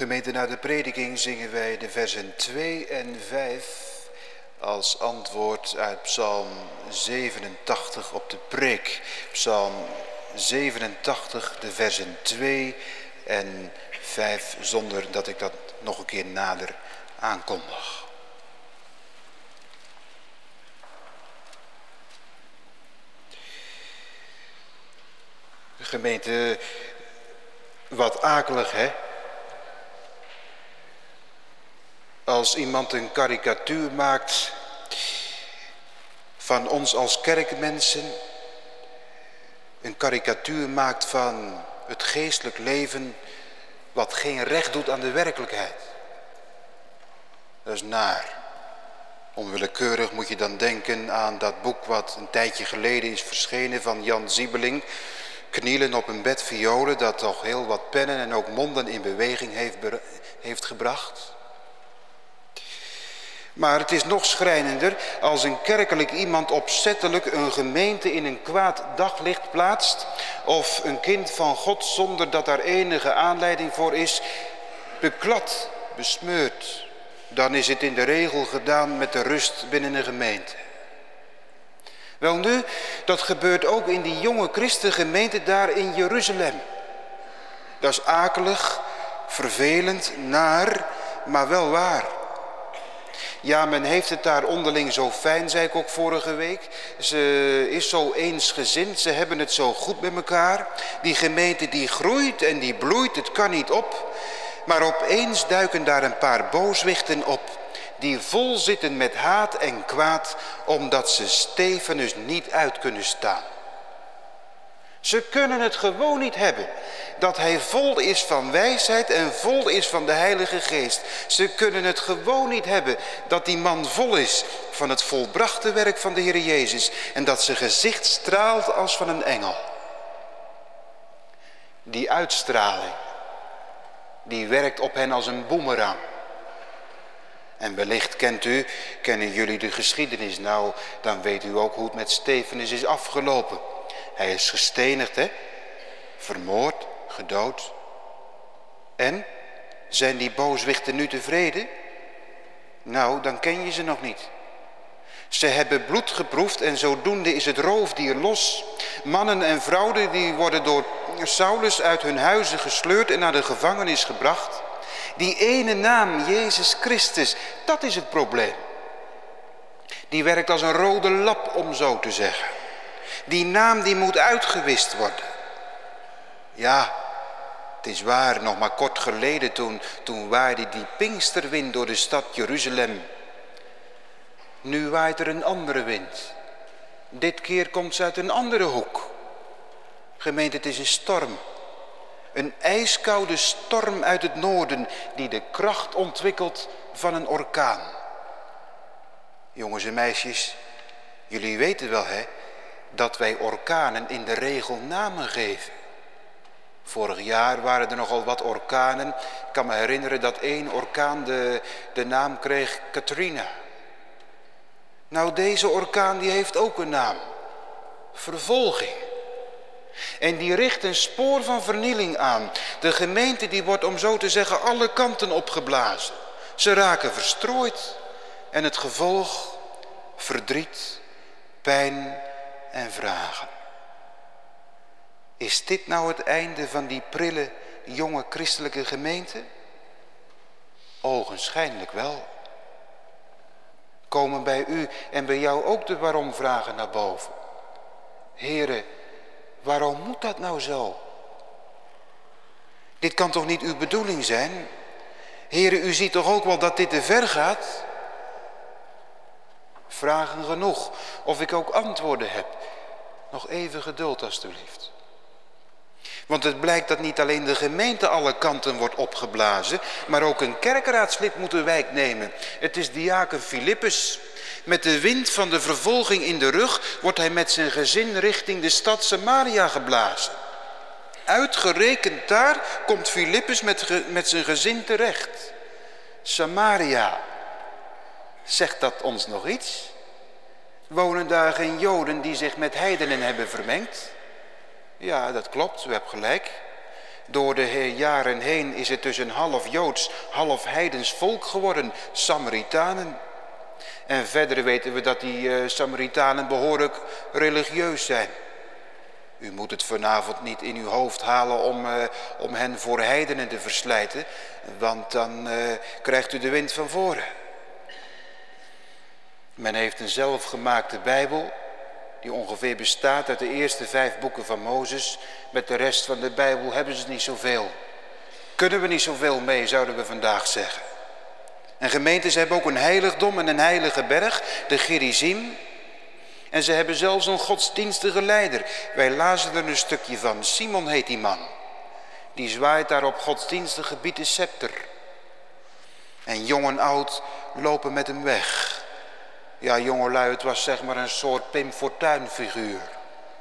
Gemeente, na de prediking zingen wij de versen 2 en 5 als antwoord uit Psalm 87 op de preek. Psalm 87, de versen 2 en 5, zonder dat ik dat nog een keer nader aankondig. Gemeente, wat akelig hè? Als iemand een karikatuur maakt van ons als kerkmensen, een karikatuur maakt van het geestelijk leven wat geen recht doet aan de werkelijkheid. Dat is naar. Onwillekeurig moet je dan denken aan dat boek wat een tijdje geleden is verschenen van Jan Ziebeling. Knielen op een bed violen dat toch heel wat pennen en ook monden in beweging heeft, heeft gebracht. Maar het is nog schrijnender als een kerkelijk iemand opzettelijk een gemeente in een kwaad daglicht plaatst. Of een kind van God zonder dat daar enige aanleiding voor is, beklad, besmeurt. Dan is het in de regel gedaan met de rust binnen een gemeente. Wel nu, dat gebeurt ook in die jonge christengemeente daar in Jeruzalem. Dat is akelig, vervelend, naar, maar wel waar. Ja, men heeft het daar onderling zo fijn, zei ik ook vorige week. Ze is zo eensgezind, ze hebben het zo goed met elkaar. Die gemeente die groeit en die bloeit, het kan niet op. Maar opeens duiken daar een paar booswichten op. Die vol zitten met haat en kwaad, omdat ze Stefanus niet uit kunnen staan. Ze kunnen het gewoon niet hebben. Dat hij vol is van wijsheid en vol is van de Heilige Geest. Ze kunnen het gewoon niet hebben dat die man vol is van het volbrachte werk van de Heer Jezus. En dat zijn gezicht straalt als van een engel. Die uitstraling, die werkt op hen als een boemerang. En wellicht kent u, kennen jullie de geschiedenis nou, dan weet u ook hoe het met Stefanus is afgelopen. Hij is gestenigd, hè? vermoord, gedood. En, zijn die booswichten nu tevreden? Nou, dan ken je ze nog niet. Ze hebben bloed geproefd en zodoende is het roofdier los. Mannen en vrouwen die worden door Saulus uit hun huizen gesleurd en naar de gevangenis gebracht. Die ene naam, Jezus Christus, dat is het probleem. Die werkt als een rode lap, om zo te zeggen. Die naam die moet uitgewist worden. Ja, het is waar, nog maar kort geleden toen, toen waaide die pinksterwind door de stad Jeruzalem. Nu waait er een andere wind. Dit keer komt ze uit een andere hoek. Gemeente, het is een storm. Een ijskoude storm uit het noorden die de kracht ontwikkelt van een orkaan. Jongens en meisjes, jullie weten wel hè, dat wij orkanen in de regel namen geven. Vorig jaar waren er nogal wat orkanen. Ik kan me herinneren dat één orkaan de, de naam kreeg Katrina. Nou, deze orkaan die heeft ook een naam. Vervolging. En die richt een spoor van vernieling aan. De gemeente die wordt om zo te zeggen alle kanten opgeblazen. Ze raken verstrooid. En het gevolg, verdriet, pijn en vragen. Is dit nou het einde van die prille, jonge christelijke gemeente? Ogenschijnlijk wel. Komen bij u en bij jou ook de waarom vragen naar boven. Heren, waarom moet dat nou zo? Dit kan toch niet uw bedoeling zijn? Heren, u ziet toch ook wel dat dit te ver gaat? Vragen genoeg, of ik ook antwoorden heb. Nog even geduld alstublieft. Want het blijkt dat niet alleen de gemeente alle kanten wordt opgeblazen, maar ook een kerkraadslid moet de wijk nemen. Het is diaken Filippus. Met de wind van de vervolging in de rug wordt hij met zijn gezin richting de stad Samaria geblazen. Uitgerekend daar komt Filippus met, met zijn gezin terecht. Samaria, zegt dat ons nog iets? Wonen daar geen Joden die zich met heidenen hebben vermengd? Ja, dat klopt, u hebt gelijk. Door de jaren heen is het dus een half Joods, half heidens volk geworden, Samaritanen. En verder weten we dat die uh, Samaritanen behoorlijk religieus zijn. U moet het vanavond niet in uw hoofd halen om, uh, om hen voor heidenen te verslijten, want dan uh, krijgt u de wind van voren. Men heeft een zelfgemaakte Bijbel, die ongeveer bestaat uit de eerste vijf boeken van Mozes. Met de rest van de Bijbel hebben ze niet zoveel. Kunnen we niet zoveel mee, zouden we vandaag zeggen. En gemeentes hebben ook een heiligdom en een heilige berg, de Gerizim. En ze hebben zelfs een godsdienstige leider. Wij lazen er een stukje van. Simon heet die man. Die zwaait daar op godsdienstig gebied scepter. En jong en oud lopen met hem weg. Ja, jongelui, het was zeg maar een soort Pim Fortuyn figuur.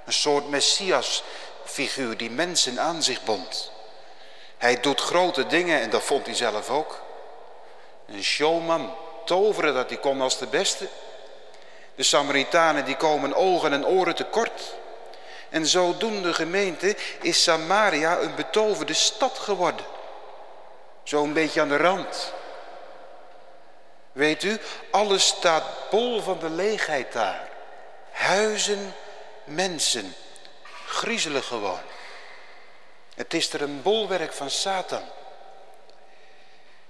Een soort Messias figuur die mensen aan zich bond. Hij doet grote dingen en dat vond hij zelf ook. Een showman, toveren dat hij kon als de beste. De Samaritanen die komen ogen en oren tekort. En zodoende gemeente is Samaria een betoverde stad geworden. Zo'n beetje aan de rand. Weet u, alles staat bol van de leegheid daar. Huizen, mensen, griezelig gewoon. Het is er een bolwerk van Satan.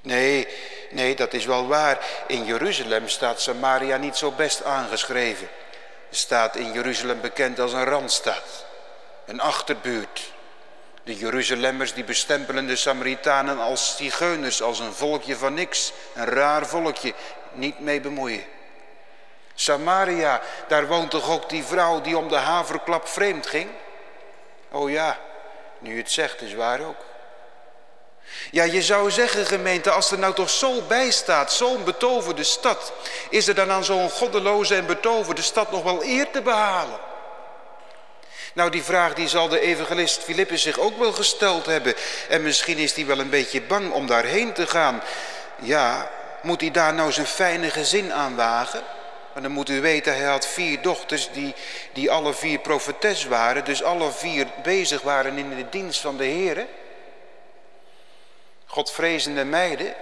Nee, nee, dat is wel waar. In Jeruzalem staat Samaria niet zo best aangeschreven. Staat in Jeruzalem bekend als een randstad. Een achterbuurt. De Jeruzalemmers die bestempelen de Samaritanen als zigeuners, als een volkje van niks. Een raar volkje, niet mee bemoeien. Samaria, daar woont toch ook die vrouw die om de haverklap vreemd ging? Oh ja, nu het zegt is waar ook. Ja, je zou zeggen gemeente, als er nou toch zo bij staat, zo'n betoverde stad, is er dan aan zo'n goddeloze en betoverde stad nog wel eer te behalen? Nou, die vraag die zal de evangelist Filippus zich ook wel gesteld hebben. En misschien is hij wel een beetje bang om daarheen te gaan. Ja, moet hij daar nou zijn fijne gezin aan wagen? En dan moet u weten, hij had vier dochters die, die alle vier profetes waren. Dus alle vier bezig waren in de dienst van de Heer. Godvrezende meiden.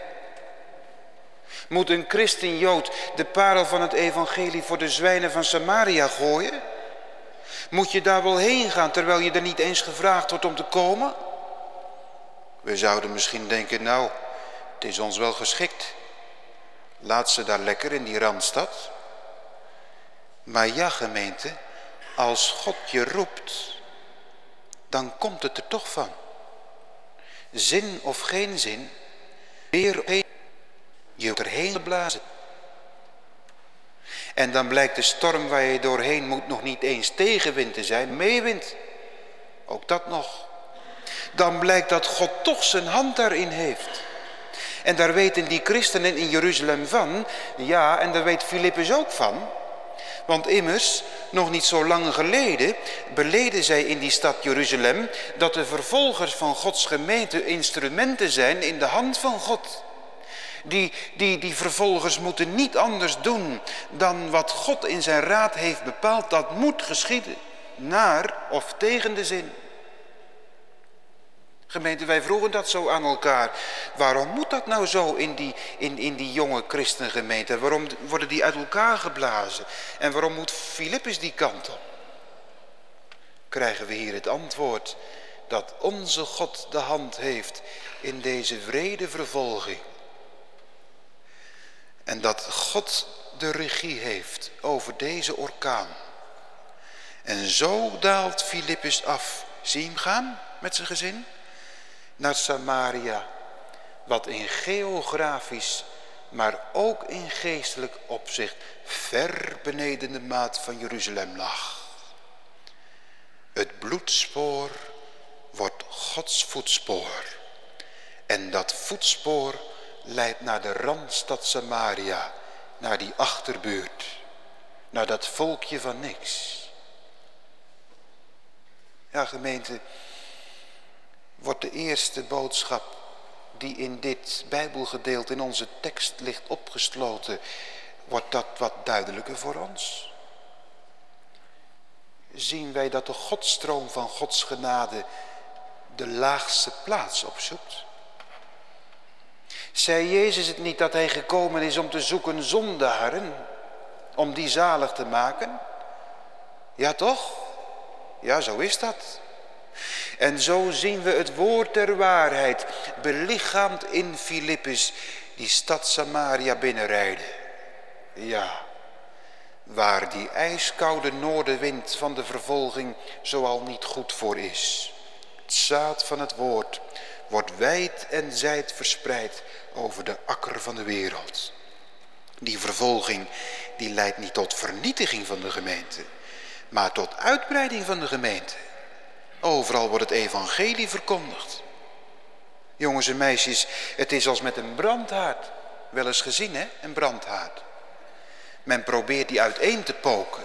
Moet een christen-jood de parel van het evangelie voor de zwijnen van Samaria gooien? Moet je daar wel heen gaan terwijl je er niet eens gevraagd wordt om te komen? We zouden misschien denken, nou, het is ons wel geschikt. Laat ze daar lekker in die randstad. Maar ja gemeente, als God je roept, dan komt het er toch van. Zin of geen zin, weer je erheen geblazen. En dan blijkt de storm waar je doorheen moet nog niet eens tegenwind te zijn, meewind. Ook dat nog. Dan blijkt dat God toch zijn hand daarin heeft. En daar weten die christenen in Jeruzalem van. Ja, en daar weet Filippus ook van. Want immers, nog niet zo lang geleden, beleden zij in die stad Jeruzalem... dat de vervolgers van Gods gemeente instrumenten zijn in de hand van God. Die, die, die vervolgers moeten niet anders doen dan wat God in zijn raad heeft bepaald. Dat moet geschieden, naar of tegen de zin. Gemeente, wij vroegen dat zo aan elkaar. Waarom moet dat nou zo in die, in, in die jonge christengemeente? Waarom worden die uit elkaar geblazen? En waarom moet Filippus die kant op? Krijgen we hier het antwoord dat onze God de hand heeft in deze vrede vervolging. En dat God de regie heeft over deze orkaan. En zo daalt Filippus af. Zie hem gaan met zijn gezin? naar Samaria, wat in geografisch, maar ook in geestelijk opzicht ver beneden de maat van Jeruzalem lag. Het bloedspoor wordt Gods voetspoor. En dat voetspoor leidt naar de randstad Samaria, naar die achterbuurt, naar dat volkje van niks. Ja gemeente, wordt de eerste boodschap die in dit Bijbelgedeelte in onze tekst ligt opgesloten, wordt dat wat duidelijker voor ons. Zien wij dat de godstroom van Gods genade de laagste plaats opzoekt? Zei Jezus het niet dat hij gekomen is om te zoeken zondaren, om die zalig te maken? Ja toch? Ja, zo is dat. En zo zien we het woord der waarheid belichaamd in Filippus die stad Samaria binnenrijden. Ja, waar die ijskoude noordenwind van de vervolging zoal niet goed voor is. Het zaad van het woord wordt wijd en zijd verspreid over de akker van de wereld. Die vervolging die leidt niet tot vernietiging van de gemeente, maar tot uitbreiding van de gemeente. Overal wordt het evangelie verkondigd. Jongens en meisjes, het is als met een brandhaard. Wel eens gezien hè, een brandhaard. Men probeert die uiteen te poken.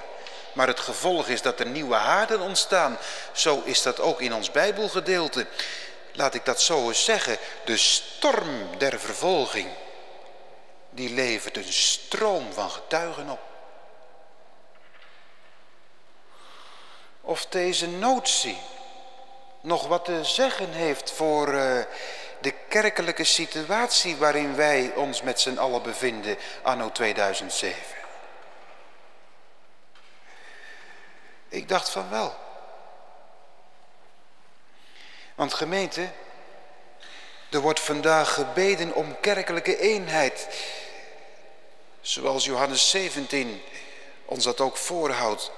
Maar het gevolg is dat er nieuwe haarden ontstaan. Zo is dat ook in ons bijbelgedeelte. Laat ik dat zo eens zeggen. De storm der vervolging. Die levert een stroom van getuigen op. Of deze notie nog wat te zeggen heeft voor uh, de kerkelijke situatie waarin wij ons met z'n allen bevinden anno 2007. Ik dacht van wel. Want gemeente, er wordt vandaag gebeden om kerkelijke eenheid. Zoals Johannes 17 ons dat ook voorhoudt.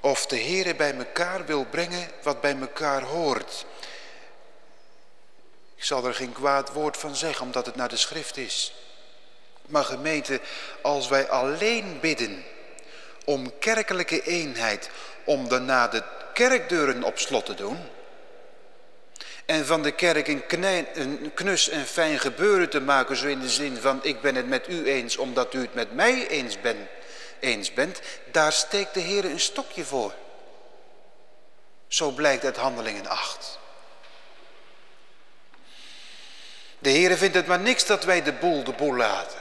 Of de Heere bij elkaar wil brengen wat bij elkaar hoort. Ik zal er geen kwaad woord van zeggen, omdat het naar de schrift is. Maar gemeente, als wij alleen bidden om kerkelijke eenheid, om daarna de kerkdeuren op slot te doen... en van de kerk een, knus en fijn gebeuren te maken, zo in de zin van... ik ben het met u eens, omdat u het met mij eens eens bent, daar steekt de Heer een stokje voor. Zo blijkt uit handelingen 8. De Heer vindt het maar niks dat wij de boel de boel laten.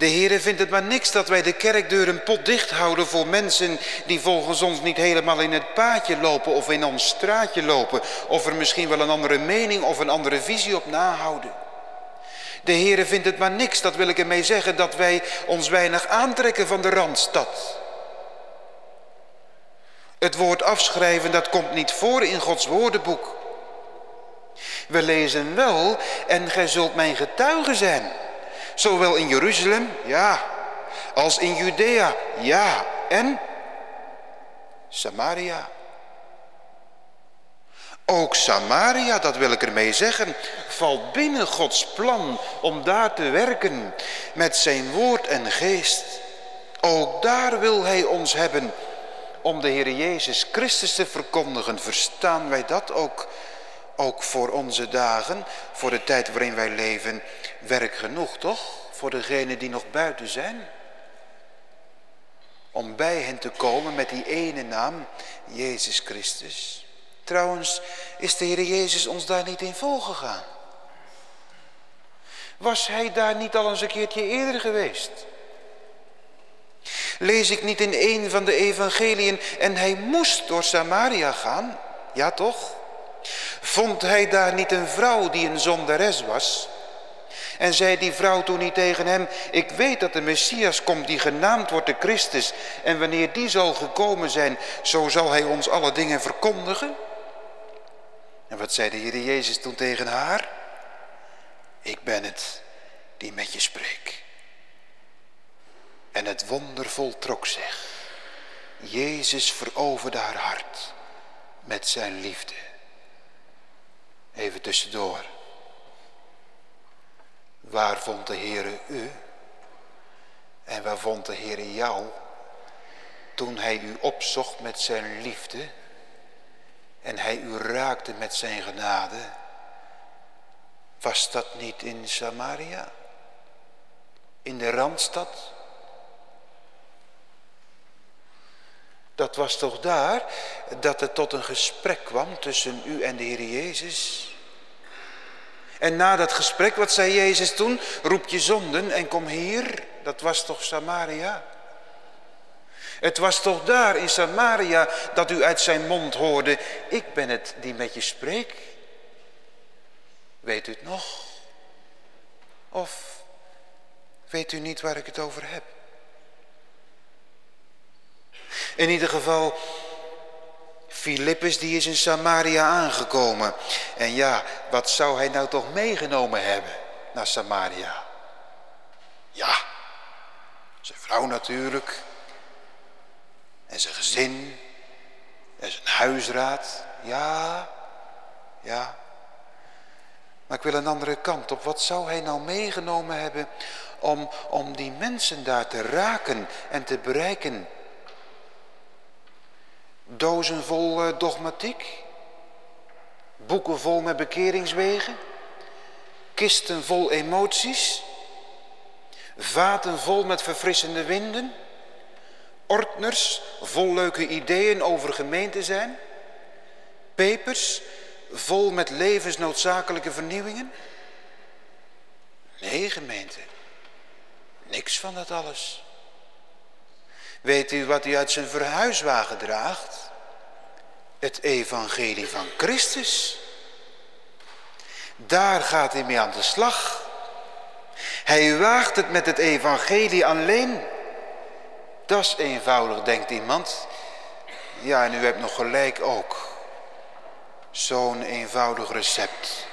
De Heer vindt het maar niks dat wij de kerkdeur een pot dicht houden voor mensen die volgens ons niet helemaal in het paadje lopen of in ons straatje lopen. Of er misschien wel een andere mening of een andere visie op nahouden. De Heere vindt het maar niks, dat wil ik ermee zeggen, dat wij ons weinig aantrekken van de Randstad. Het woord afschrijven, dat komt niet voor in Gods woordenboek. We lezen wel, en gij zult mijn getuige zijn. Zowel in Jeruzalem, ja, als in Judea, ja, en Samaria. Ook Samaria, dat wil ik ermee zeggen, valt binnen Gods plan om daar te werken met zijn woord en geest. Ook daar wil hij ons hebben om de Heer Jezus Christus te verkondigen. Verstaan wij dat ook, ook voor onze dagen, voor de tijd waarin wij leven, werk genoeg toch? Voor degenen die nog buiten zijn. Om bij hen te komen met die ene naam, Jezus Christus. Trouwens, is de Heer Jezus ons daar niet in volgegaan? Was hij daar niet al eens een keertje eerder geweest? Lees ik niet in een van de evangeliën en hij moest door Samaria gaan? Ja toch? Vond hij daar niet een vrouw die een zondares was? En zei die vrouw toen niet tegen hem, ik weet dat de Messias komt die genaamd wordt de Christus. En wanneer die zal gekomen zijn, zo zal hij ons alle dingen verkondigen? En wat zei de Heer Jezus toen tegen haar? Ik ben het die met je spreek. En het wonder voltrok zich. Jezus veroverde haar hart met zijn liefde. Even tussendoor. Waar vond de Heere u? En waar vond de Heere jou? Toen hij u opzocht met zijn liefde en hij u raakte met zijn genade, was dat niet in Samaria? In de Randstad? Dat was toch daar dat het tot een gesprek kwam tussen u en de Heer Jezus? En na dat gesprek, wat zei Jezus toen? Roep je zonden en kom hier. Dat was toch Samaria? Het was toch daar in Samaria dat u uit zijn mond hoorde, ik ben het die met je spreek. Weet u het nog? Of weet u niet waar ik het over heb? In ieder geval, Filippus die is in Samaria aangekomen. En ja, wat zou hij nou toch meegenomen hebben naar Samaria? Ja, zijn vrouw natuurlijk. En zijn gezin. En zijn huisraad. Ja, ja. Maar ik wil een andere kant op. Wat zou hij nou meegenomen hebben om, om die mensen daar te raken en te bereiken? Dozen vol eh, dogmatiek? Boeken vol met bekeringswegen? Kisten vol emoties? Vaten vol met verfrissende winden? Ordners vol leuke ideeën over gemeente zijn? Pepers vol met levensnoodzakelijke vernieuwingen? Nee, gemeente. Niks van dat alles. Weet u wat hij uit zijn verhuiswagen draagt? Het evangelie van Christus. Daar gaat hij mee aan de slag. Hij waagt het met het evangelie alleen. Dat is eenvoudig, denkt iemand. Ja, en u hebt nog gelijk ook. Zo'n eenvoudig recept.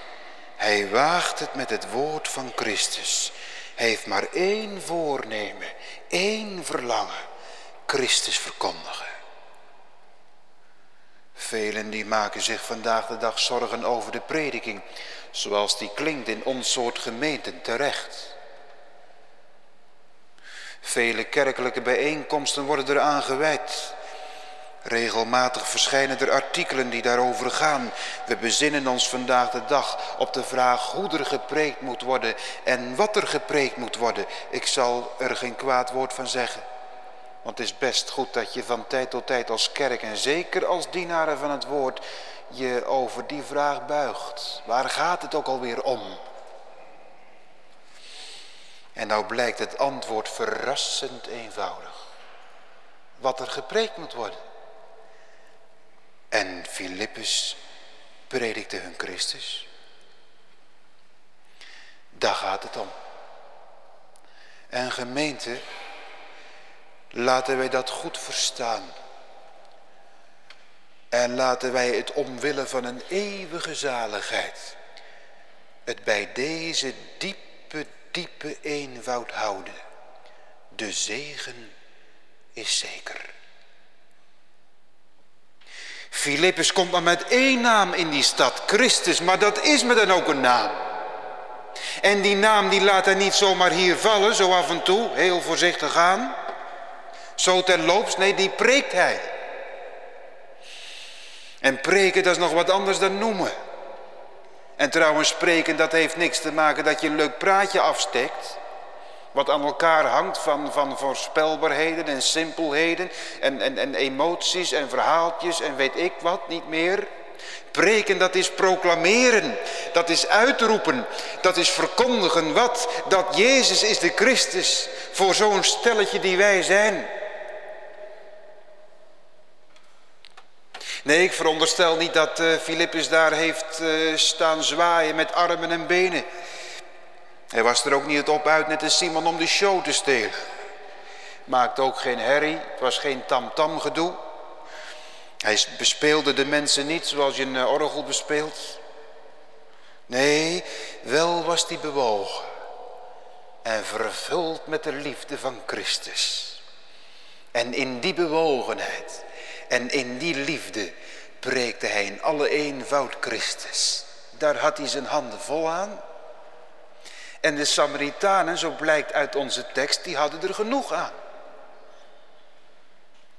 Hij waagt het met het woord van Christus. Hij heeft maar één voornemen, één verlangen. Christus verkondigen. Velen die maken zich vandaag de dag zorgen over de prediking, zoals die klinkt in ons soort gemeenten terecht. Vele kerkelijke bijeenkomsten worden eraan gewijd. Regelmatig verschijnen er artikelen die daarover gaan. We bezinnen ons vandaag de dag op de vraag hoe er gepreekt moet worden en wat er gepreekt moet worden. Ik zal er geen kwaad woord van zeggen. Want het is best goed dat je van tijd tot tijd als kerk en zeker als dienaren van het woord je over die vraag buigt. Waar gaat het ook alweer om? En nou blijkt het antwoord verrassend eenvoudig. Wat er gepreekt moet worden. En Filippus predikte hun Christus. Daar gaat het om. En gemeente, laten wij dat goed verstaan. En laten wij het omwille van een eeuwige zaligheid, het bij deze diepe, diepe eenvoud houden. De zegen is zeker. Filippus komt maar met één naam in die stad, Christus, maar dat is me dan ook een naam. En die naam die laat hij niet zomaar hier vallen, zo af en toe, heel voorzichtig aan. Zo terloops, nee, die preekt hij. En preken, dat is nog wat anders dan noemen. En trouwens, spreken, dat heeft niks te maken dat je een leuk praatje afsteekt. Wat aan elkaar hangt van, van voorspelbaarheden en simpelheden en, en, en emoties en verhaaltjes en weet ik wat, niet meer. Preken, dat is proclameren, dat is uitroepen, dat is verkondigen wat? Dat Jezus is de Christus voor zo'n stelletje die wij zijn. Nee, ik veronderstel niet dat Filippus daar heeft uh, staan zwaaien met armen en benen. Hij was er ook niet op uit net als Simon om de show te stelen. Maakte ook geen herrie, het was geen tamtam gedoe. Hij bespeelde de mensen niet zoals je een eh, orgel bespeelt. Nee, wel was hij bewogen en vervuld met de liefde van Christus. En in die bewogenheid en in die liefde preekte hij in alle eenvoud Christus. Daar had hij zijn handen vol aan. En de Samaritanen, zo blijkt uit onze tekst, die hadden er genoeg aan.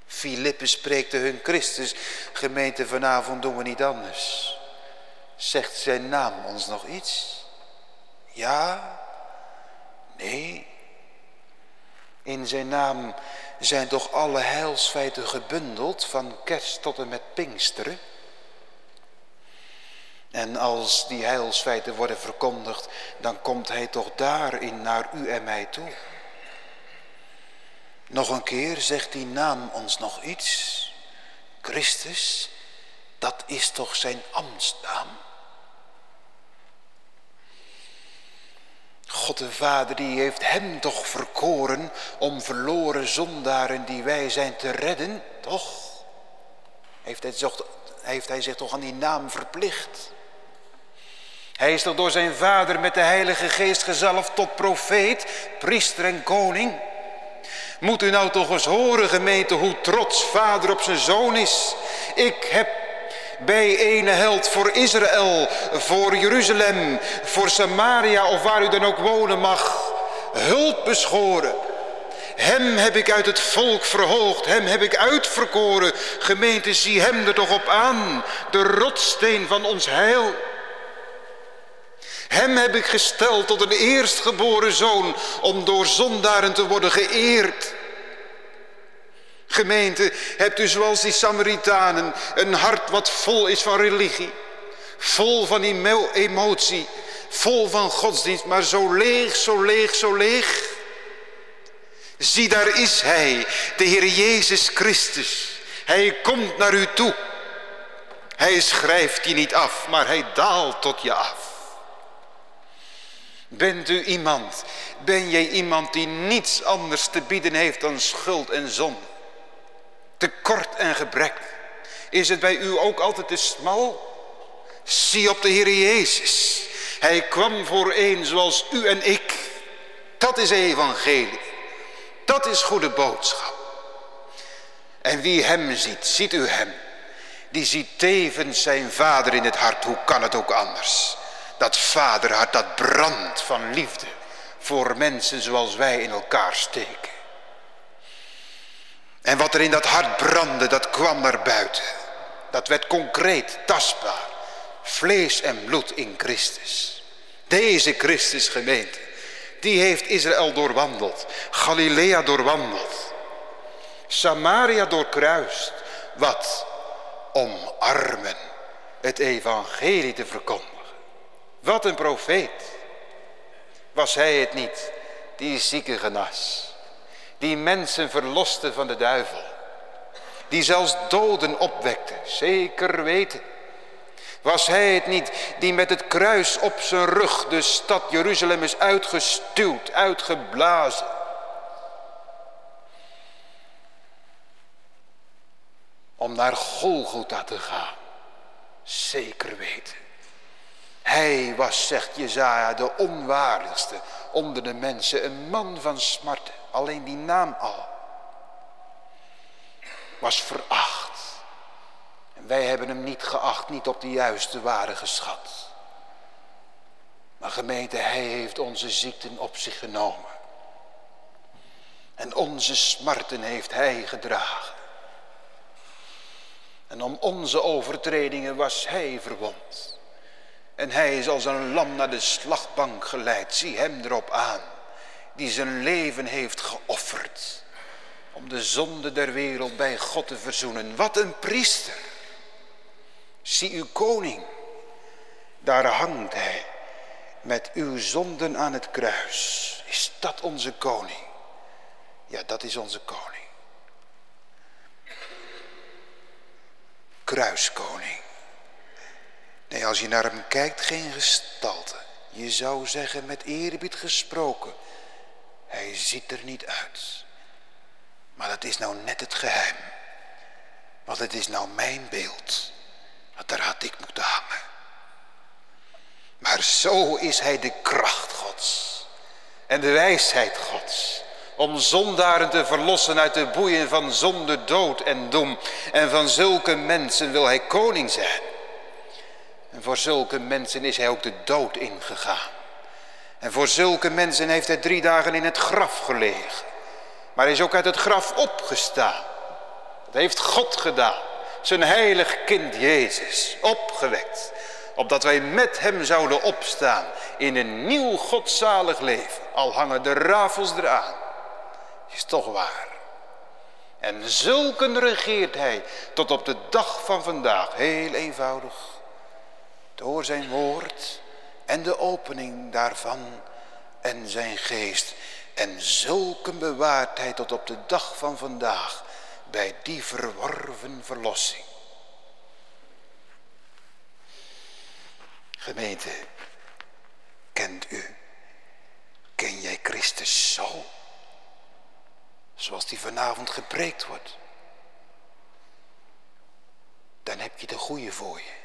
Filippus spreekte hun Christus. Gemeente, vanavond doen we niet anders. Zegt zijn naam ons nog iets? Ja? Nee? In zijn naam zijn toch alle heilsfeiten gebundeld van kerst tot en met Pinksteren? En als die heilsfeiten worden verkondigd, dan komt hij toch daarin naar u en mij toe. Nog een keer zegt die naam ons nog iets. Christus, dat is toch zijn ambtsnaam? God de Vader die heeft hem toch verkoren om verloren zondaren die wij zijn te redden, toch? Heeft hij, zich, heeft hij zich toch aan die naam verplicht? Hij is toch door zijn vader met de heilige geest gezalfd tot profeet, priester en koning? Moet u nou toch eens horen gemeente hoe trots vader op zijn zoon is. Ik heb bij ene held voor Israël, voor Jeruzalem, voor Samaria of waar u dan ook wonen mag, hulp beschoren. Hem heb ik uit het volk verhoogd, hem heb ik uitverkoren. Gemeente, zie hem er toch op aan, de rotsteen van ons heil. Hem heb ik gesteld tot een eerstgeboren zoon om door zondaren te worden geëerd. Gemeente, hebt u zoals die Samaritanen een hart wat vol is van religie. Vol van die emotie. Vol van godsdienst, maar zo leeg, zo leeg, zo leeg. Zie, daar is hij, de Heer Jezus Christus. Hij komt naar u toe. Hij schrijft je niet af, maar hij daalt tot je af. Bent u iemand, ben jij iemand die niets anders te bieden heeft dan schuld en zonde? Tekort en gebrek. Is het bij u ook altijd te smal? Zie op de Heer Jezus. Hij kwam voor een zoals u en ik. Dat is evangelie. Dat is goede boodschap. En wie hem ziet, ziet u hem. Die ziet tevens zijn vader in het hart. Hoe kan het ook anders? Dat vaderhart dat brandt van liefde voor mensen zoals wij in elkaar steken. En wat er in dat hart brandde, dat kwam naar buiten. Dat werd concreet, tastbaar. Vlees en bloed in Christus. Deze Christus gemeente, die heeft Israël doorwandeld. Galilea doorwandeld. Samaria doorkruist. Wat? Om armen het evangelie te verkondigen. Wat een profeet. Was hij het niet, die zieke genas die mensen verloste van de duivel. Die zelfs doden opwekte, zeker weten. Was hij het niet die met het kruis op zijn rug de stad Jeruzalem is uitgestuwd, uitgeblazen. Om naar Golgotha te gaan. Zeker weten. Hij was, zegt Jezaja, de onwaardigste onder de mensen. Een man van smarten. Alleen die naam al. Was veracht. En wij hebben hem niet geacht, niet op de juiste waarde geschat. Maar gemeente, hij heeft onze ziekten op zich genomen. En onze smarten heeft hij gedragen. En om onze overtredingen was hij verwond. En hij is als een lam naar de slagbank geleid. Zie hem erop aan. Die zijn leven heeft geofferd. Om de zonde der wereld bij God te verzoenen. Wat een priester. Zie uw koning. Daar hangt hij. Met uw zonden aan het kruis. Is dat onze koning? Ja, dat is onze koning. Kruiskoning. Nee, als je naar hem kijkt, geen gestalte. Je zou zeggen, met eerbied gesproken, hij ziet er niet uit. Maar dat is nou net het geheim. Want het is nou mijn beeld. Want daar had ik moeten hangen. Maar zo is hij de kracht gods. En de wijsheid gods. Om zondaren te verlossen uit de boeien van zonde, dood en doem. En van zulke mensen wil hij koning zijn. En voor zulke mensen is hij ook de dood ingegaan. En voor zulke mensen heeft hij drie dagen in het graf gelegen. Maar hij is ook uit het graf opgestaan. Dat heeft God gedaan. Zijn heilig kind Jezus opgewekt. Opdat wij met hem zouden opstaan in een nieuw godzalig leven. Al hangen de rafels eraan. Is toch waar. En zulken regeert hij tot op de dag van vandaag. Heel eenvoudig door zijn woord en de opening daarvan en zijn geest. En zulke bewaardheid tot op de dag van vandaag bij die verworven verlossing. Gemeente, kent u, ken jij Christus zo? Zoals die vanavond gepreekt wordt. Dan heb je de goede voor je.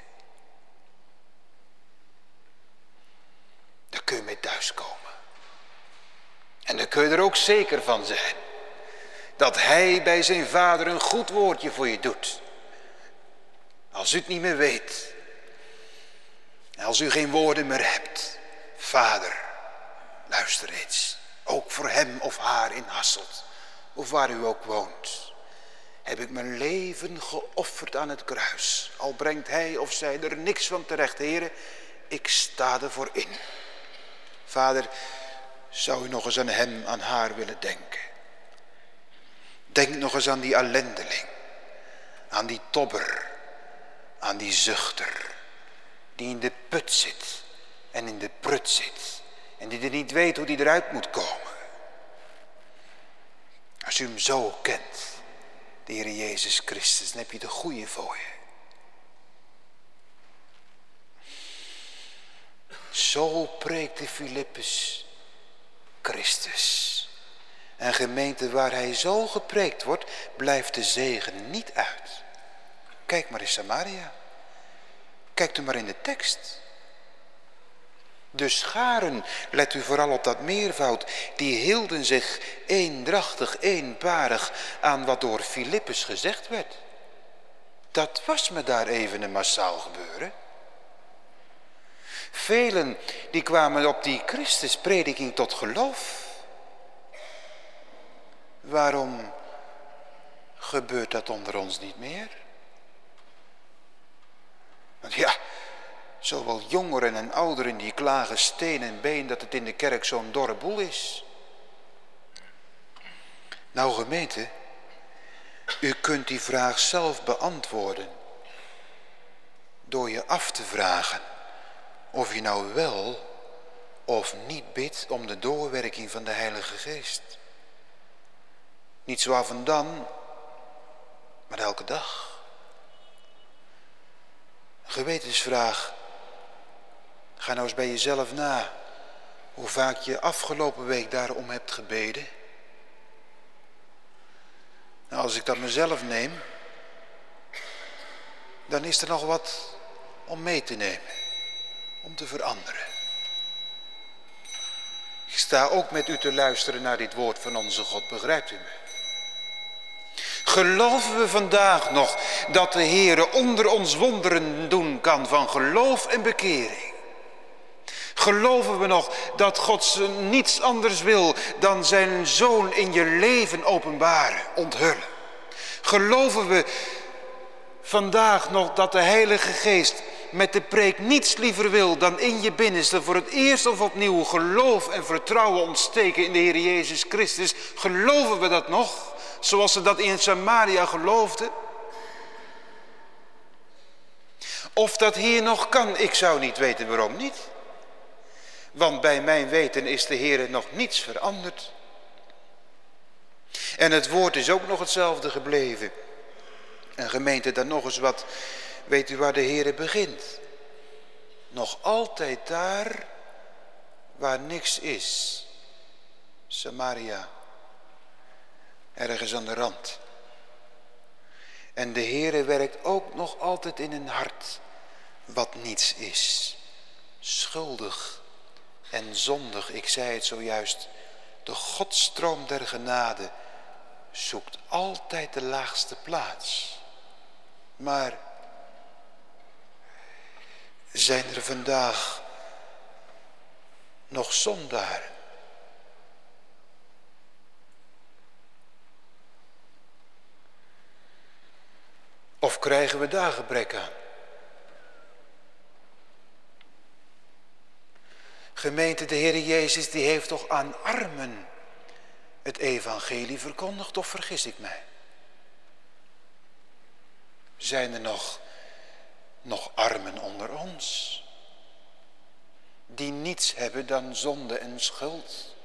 Dan kun je mee thuiskomen. En dan kun je er ook zeker van zijn. Dat hij bij zijn vader een goed woordje voor je doet. Als u het niet meer weet. Als u geen woorden meer hebt. Vader, luister eens. Ook voor hem of haar in Hasselt. Of waar u ook woont. Heb ik mijn leven geofferd aan het kruis. Al brengt hij of zij er niks van terecht. Heren, ik sta ervoor in. Vader, zou u nog eens aan hem, aan haar willen denken. Denk nog eens aan die ellendeling. Aan die tobber. Aan die zuchter. Die in de put zit. En in de prut zit. En die er niet weet hoe die eruit moet komen. Als u hem zo kent. De Heer Jezus Christus. Dan heb je de goede voor je. Zo preekte Filippus Christus. En gemeente waar hij zo gepreekt wordt, blijft de zegen niet uit. Kijk maar in Samaria. Kijk u maar in de tekst. De scharen, let u vooral op dat meervoud, die hielden zich eendrachtig, eenparig aan wat door Filippus gezegd werd. Dat was me daar even een massaal gebeuren. Velen die kwamen op die Christusprediking tot geloof. Waarom gebeurt dat onder ons niet meer? Want ja, zowel jongeren en ouderen die klagen steen en been dat het in de kerk zo'n dorre boel is. Nou gemeente, u kunt die vraag zelf beantwoorden door je af te vragen of je nou wel of niet bidt om de doorwerking van de Heilige Geest. Niet zo af en dan, maar elke dag. Gewetensvraag. Ga nou eens bij jezelf na hoe vaak je afgelopen week daarom hebt gebeden. Nou, als ik dat mezelf neem, dan is er nog wat om mee te nemen, om te veranderen. Ik sta ook met u te luisteren naar dit woord van onze God, begrijpt u me? Geloven we vandaag nog dat de Heer onder ons wonderen doen kan van geloof en bekering? Geloven we nog dat God niets anders wil dan zijn zoon in je leven openbaren, onthullen? Geloven we vandaag nog dat de Heilige Geest met de preek niets liever wil dan in je binnenste voor het eerst of opnieuw geloof en vertrouwen ontsteken in de Heer Jezus Christus? Geloven we dat nog? zoals ze dat in Samaria geloofden? Of dat hier nog kan, ik zou niet weten waarom niet. Want bij mijn weten is de Heer nog niets veranderd. En het woord is ook nog hetzelfde gebleven. En gemeente dan nog eens wat, weet u waar de Heer begint? Nog altijd daar waar niks is. Samaria ergens aan de rand. En de Heere werkt ook nog altijd in een hart wat niets is. Schuldig en zondig, ik zei het zojuist, de godstroom der genade zoekt altijd de laagste plaats. Maar zijn er vandaag nog zondaren? Of krijgen we daar gebrek aan? Gemeente, de Heer Jezus, die heeft toch aan armen het evangelie verkondigd, of vergis ik mij? Zijn er nog, nog armen onder ons? Die niets hebben dan zonde en schuld,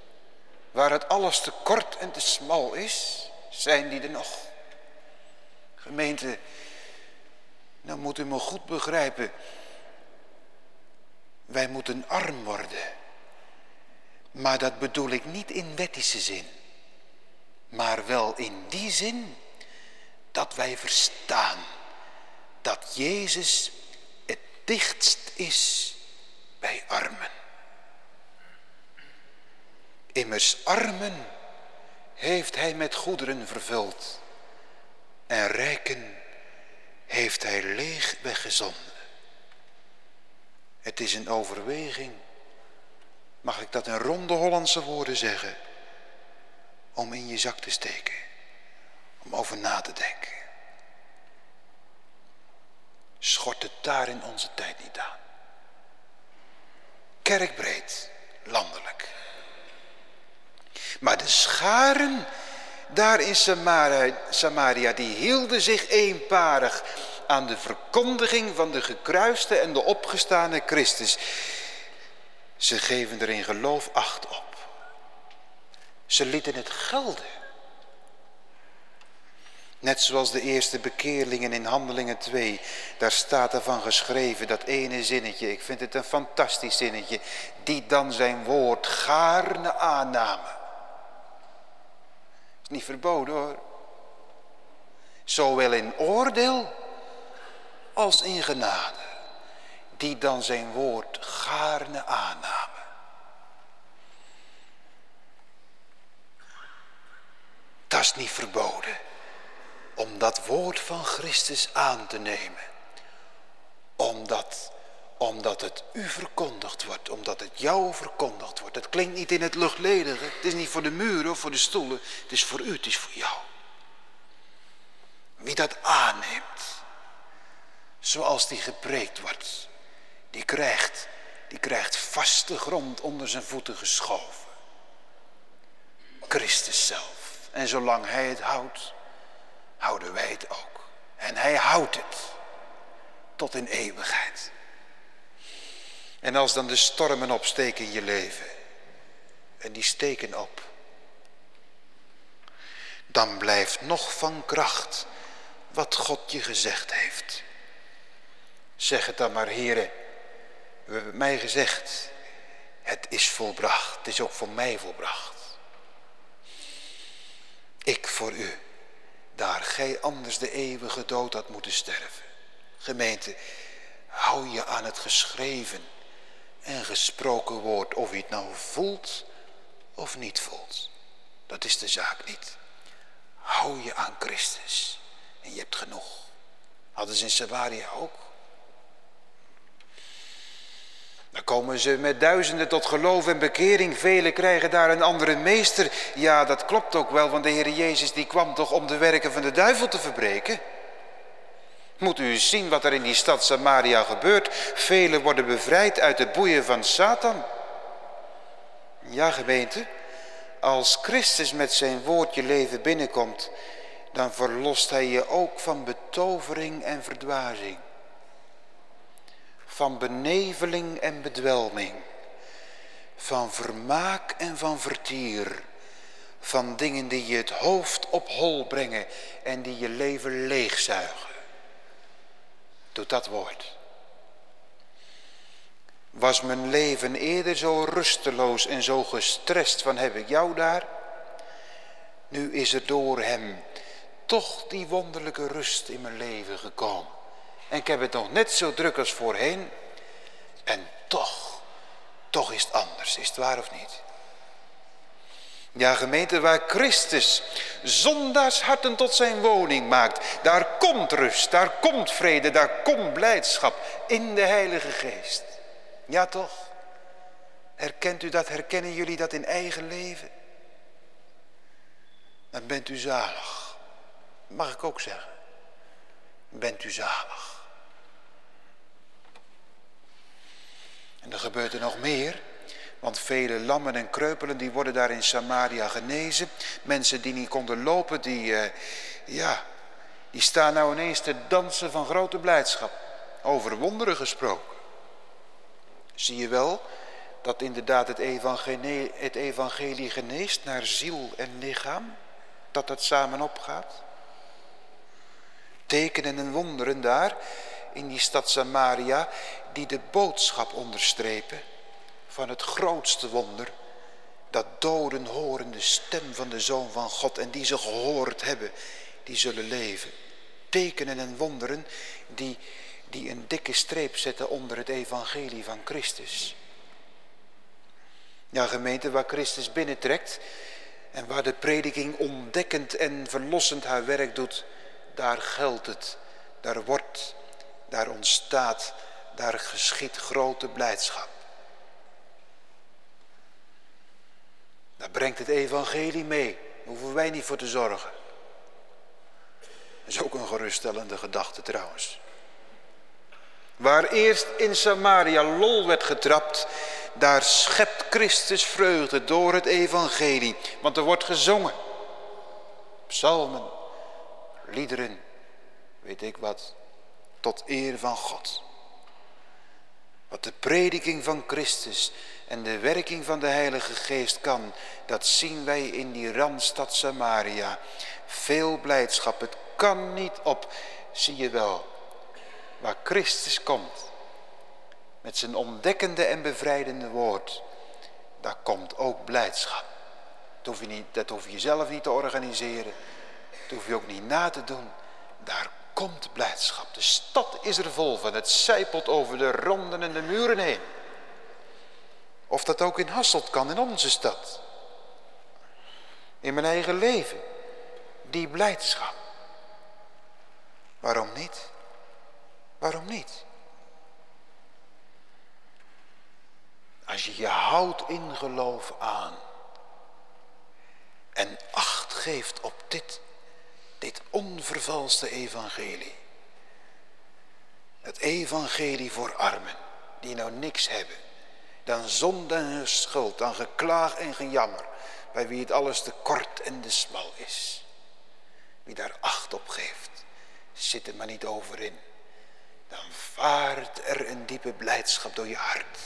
waar het alles te kort en te smal is, zijn die er nog. Gemeente, nou moet u me goed begrijpen. Wij moeten arm worden. Maar dat bedoel ik niet in wettische zin. Maar wel in die zin dat wij verstaan dat Jezus het dichtst is bij armen. Immers armen heeft hij met goederen vervuld en rijken heeft hij leeg weggezonden. Het is een overweging, mag ik dat in ronde Hollandse woorden zeggen, om in je zak te steken, om over na te denken. Schort het daar in onze tijd niet aan. Kerkbreed, landelijk. Maar de scharen daar in Samaria, Samaria, die hielden zich eenparig aan de verkondiging van de gekruiste en de opgestane Christus. Ze geven er in geloof acht op. Ze lieten het gelden. Net zoals de eerste bekeerlingen in Handelingen 2. Daar staat ervan geschreven, dat ene zinnetje. Ik vind het een fantastisch zinnetje. Die dan zijn woord gaarne aannamen. Is niet verboden hoor. Zowel in oordeel als in genade. Die dan zijn woord gaarne aannamen. Dat is niet verboden. Om dat woord van Christus aan te nemen. Omdat, omdat het u verkondigd wordt. Omdat het jou verkondigd wordt. Het klinkt niet in het luchtledige. Het is niet voor de muren of voor de stoelen. Het is voor u, het is voor jou. Wie dat aanneemt zoals die gepreekt wordt, die krijgt, die krijgt vaste grond onder zijn voeten geschoven. Christus zelf. En zolang hij het houdt, houden wij het ook. En hij houdt het tot in eeuwigheid. En als dan de stormen opsteken in je leven, en die steken op, dan blijft nog van kracht wat God je gezegd heeft. Zeg het dan maar, heren. U hebt mij gezegd, het is volbracht. Het is ook voor mij volbracht. Ik voor u, daar gij anders de eeuwige dood had moeten sterven. Gemeente, hou je aan het geschreven en gesproken woord, of je het nou voelt of niet voelt. Dat is de zaak niet. Hou je aan Christus en je hebt genoeg. Hadden ze in Samaria ook. Dan komen ze met duizenden tot geloof en bekering. Velen krijgen daar een andere meester. Ja, dat klopt ook wel, want de Heer Jezus die kwam toch om de werken van de duivel te verbreken. Moet u eens zien wat er in die stad Samaria gebeurt. Velen worden bevrijd uit de boeien van Satan. Ja, gemeente, als Christus met zijn woord je leven binnenkomt, dan verlost hij je ook van betovering en verdwazing van beneveling en bedwelming, van vermaak en van vertier, van dingen die je het hoofd op hol brengen en die je leven leegzuigen. Doe dat woord. Was mijn leven eerder zo rusteloos en zo gestrest van heb ik jou daar? Nu is er door hem toch die wonderlijke rust in mijn leven gekomen. En ik heb het nog net zo druk als voorheen. En toch, toch is het anders. Is het waar of niet? Ja, gemeente, waar Christus zondagsharten tot zijn woning maakt. Daar komt rust, daar komt vrede, daar komt blijdschap in de Heilige Geest. Ja, toch? Herkent u dat? Herkennen jullie dat in eigen leven? Dan bent u zalig. Mag ik ook zeggen. Bent u zalig. En er gebeurt er nog meer. Want vele lammen en kreupelen die worden daar in Samaria genezen. Mensen die niet konden lopen, die, uh, ja, die staan nou ineens te dansen van grote blijdschap. Over wonderen gesproken. Zie je wel dat inderdaad het evangelie, het evangelie geneest naar ziel en lichaam? Dat dat samen opgaat? Tekenen en wonderen daar in die stad Samaria die de boodschap onderstrepen van het grootste wonder. Dat doden horen de stem van de Zoon van God en die ze gehoord hebben, die zullen leven. Tekenen en wonderen die, die een dikke streep zetten onder het evangelie van Christus. Ja, gemeente waar Christus binnentrekt en waar de prediking ontdekkend en verlossend haar werk doet, daar geldt het, daar wordt, daar ontstaat, daar geschiet grote blijdschap. Daar brengt het evangelie mee, daar hoeven wij niet voor te zorgen. Dat is ook een geruststellende gedachte trouwens. Waar eerst in Samaria lol werd getrapt, daar schept Christus vreugde door het evangelie. Want er wordt gezongen. Psalmen, liederen, weet ik wat, tot eer van God. Wat de prediking van Christus en de werking van de Heilige Geest kan, dat zien wij in die randstad Samaria. Veel blijdschap, het kan niet op, zie je wel, waar Christus komt. Met zijn ontdekkende en bevrijdende woord, daar komt ook blijdschap. Dat hoef je, niet, dat hoef je zelf niet te organiseren, dat hoef je ook niet na te doen. Daar komt blijdschap. De stad is er vol van, het zijpelt over de ronden en de muren heen. Of dat ook in Hasselt kan, in onze stad. In mijn eigen leven. Die blijdschap. Waarom niet? Waarom niet? Als je je houdt in geloof aan. En acht geeft op dit, dit onvervalste evangelie. Het evangelie voor armen die nou niks hebben dan zonde en schuld, dan geklaag en gejammer, bij wie het alles te kort en te smal is. Wie daar acht op geeft, zit er maar niet over in. Dan vaart er een diepe blijdschap door je hart.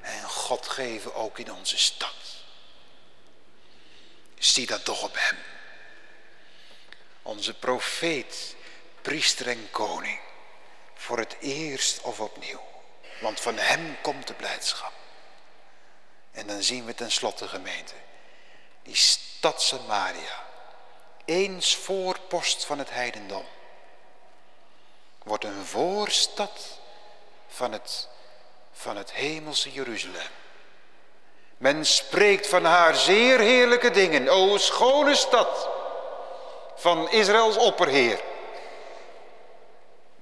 En God geven ook in onze stad. Zie dat toch op hem. Onze profeet, priester en koning. Voor het eerst of opnieuw. Want van hem komt de blijdschap. En dan zien we tenslotte gemeente. Die stad Samaria. Eens voorpost van het heidendom. Wordt een voorstad van het, van het hemelse Jeruzalem. Men spreekt van haar zeer heerlijke dingen. O schone stad van Israëls opperheer.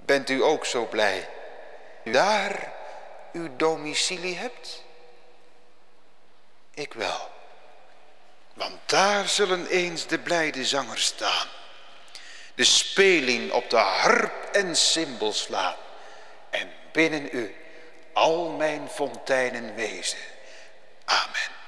Bent u ook zo blij? Daar uw domicilie hebt? Ik wel. Want daar zullen eens de blijde zangers staan. De speling op de harp en cymbal slaan. En binnen u al mijn fonteinen wezen. Amen.